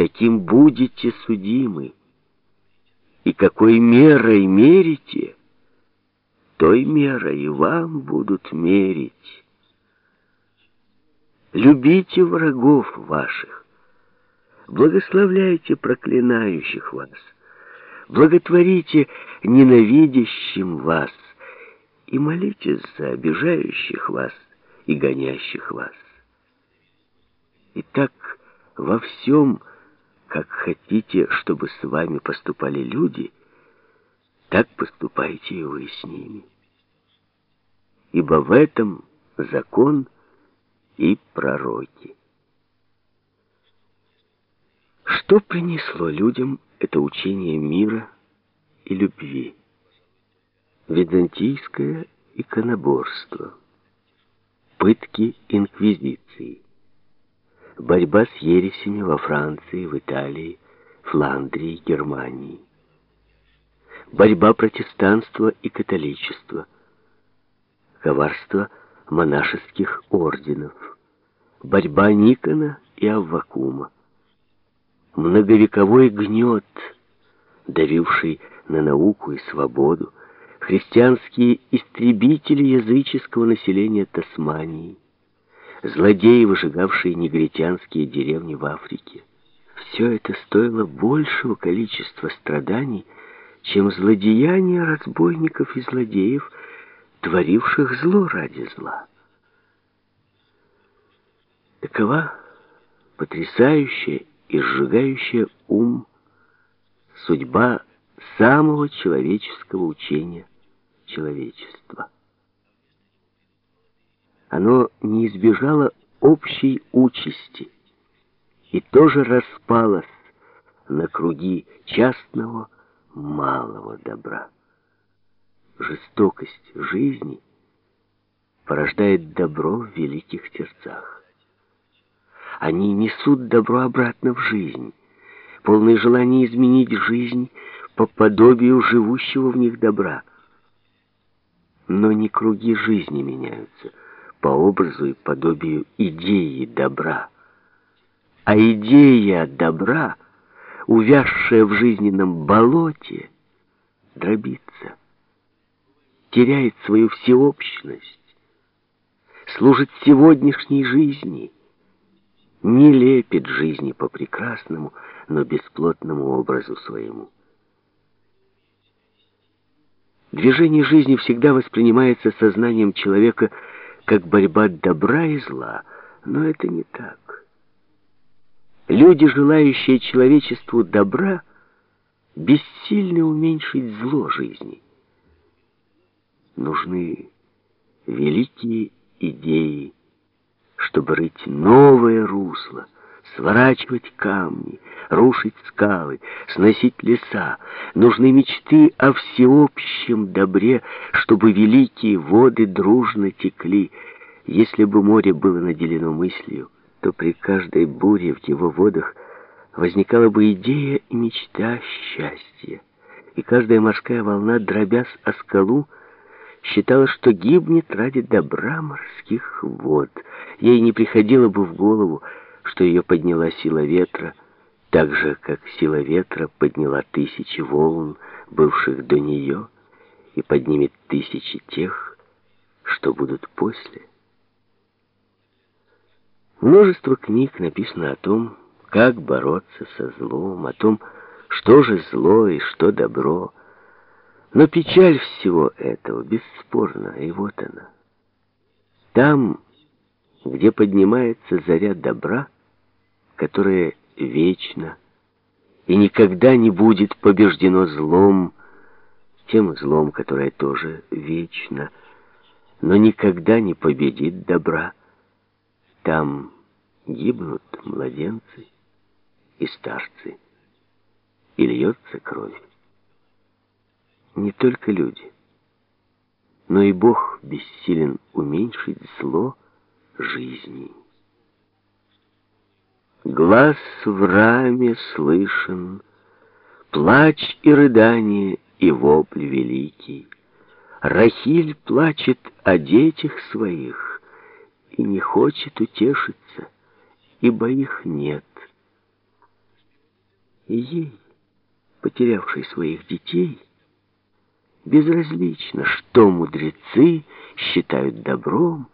таким будете судимы. И какой мерой мерите, той мерой вам будут мерить. Любите врагов ваших, благословляйте проклинающих вас, благотворите ненавидящим вас и молитесь за обижающих вас и гонящих вас. И так во всем, как хотите, чтобы с вами поступали люди, так поступайте и вы с ними. Ибо в этом закон и пророки. Что принесло людям это учение мира и любви? Византийское иконоборство, пытки инквизиции, борьба с ересями во Франции, в Италии, Фландрии, Германии, борьба протестанства и католичества, коварство монашеских орденов, борьба Никона и Аввакума, многовековой гнет, давивший на науку и свободу, христианские истребители языческого населения Тасмании, злодеи, выжигавшие негритянские деревни в Африке. Все это стоило большего количества страданий, чем злодеяния разбойников и злодеев, творивших зло ради зла. Такова потрясающая и сжигающая ум судьба самого человеческого учения человечества. Оно не избежало общей участи и тоже распалось на круги частного малого добра. Жестокость жизни порождает добро в великих сердцах. Они несут добро обратно в жизнь, полное желание изменить жизнь по подобию живущего в них добра. Но не круги жизни меняются по образу и подобию идеи добра, а идея добра, увязшая в жизненном болоте, дробится, теряет свою всеобщность, служит сегодняшней жизни, не лепит жизни по прекрасному, но бесплотному образу своему. Движение жизни всегда воспринимается сознанием человека как борьба добра и зла, но это не так. Люди, желающие человечеству добра, бессильны уменьшить зло жизни. Нужны великие идеи, чтобы рыть новое русло — сворачивать камни, рушить скалы, сносить леса. Нужны мечты о всеобщем добре, чтобы великие воды дружно текли. Если бы море было наделено мыслью, то при каждой буре в его водах возникала бы идея и мечта счастья. И каждая морская волна, дробясь о скалу, считала, что гибнет ради добра морских вод. Ей не приходило бы в голову, что ее подняла сила ветра, так же, как сила ветра подняла тысячи волн, бывших до нее, и поднимет тысячи тех, что будут после. Множество книг написано о том, как бороться со злом, о том, что же зло и что добро. Но печаль всего этого бесспорна, и вот она. Там, где поднимается заря добра, которое вечно и никогда не будет побеждено злом, тем злом, которое тоже вечно, но никогда не победит добра. Там гибнут младенцы и старцы, и льется кровь. Не только люди, но и Бог бессилен уменьшить зло жизни. Глаз в раме слышен, Плач и рыдание, и вопль великий. Рахиль плачет о детях своих И не хочет утешиться, ибо их нет. И ей, потерявшей своих детей, безразлично, что мудрецы считают добром,